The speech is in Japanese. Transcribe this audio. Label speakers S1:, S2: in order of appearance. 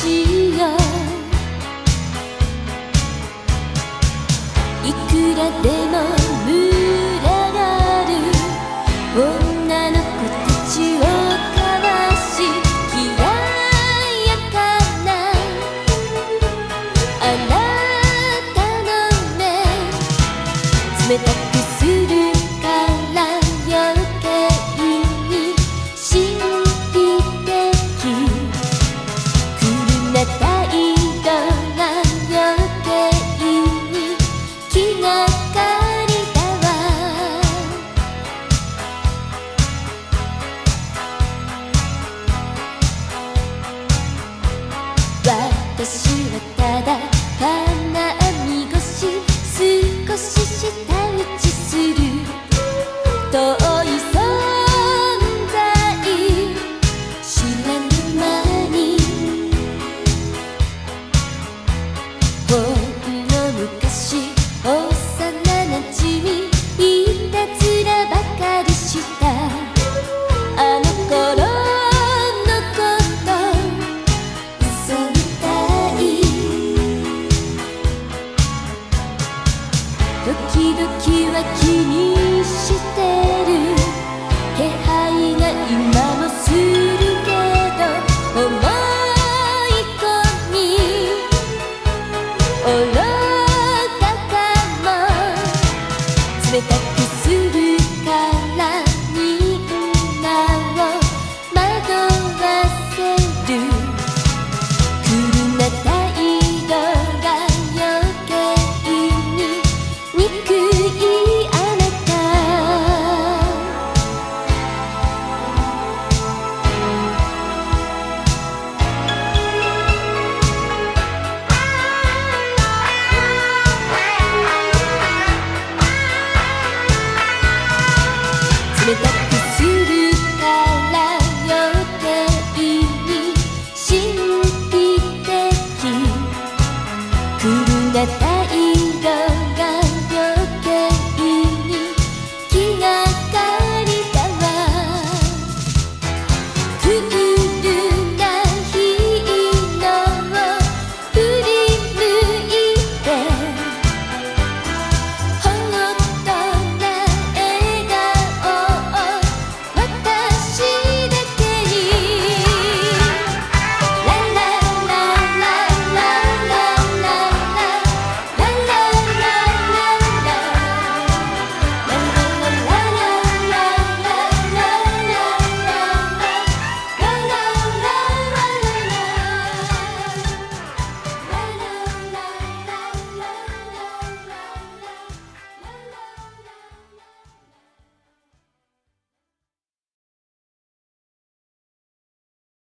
S1: しよういくらでもただ時は気にしてる気配が今もするけど思い込み愚かかも冷たく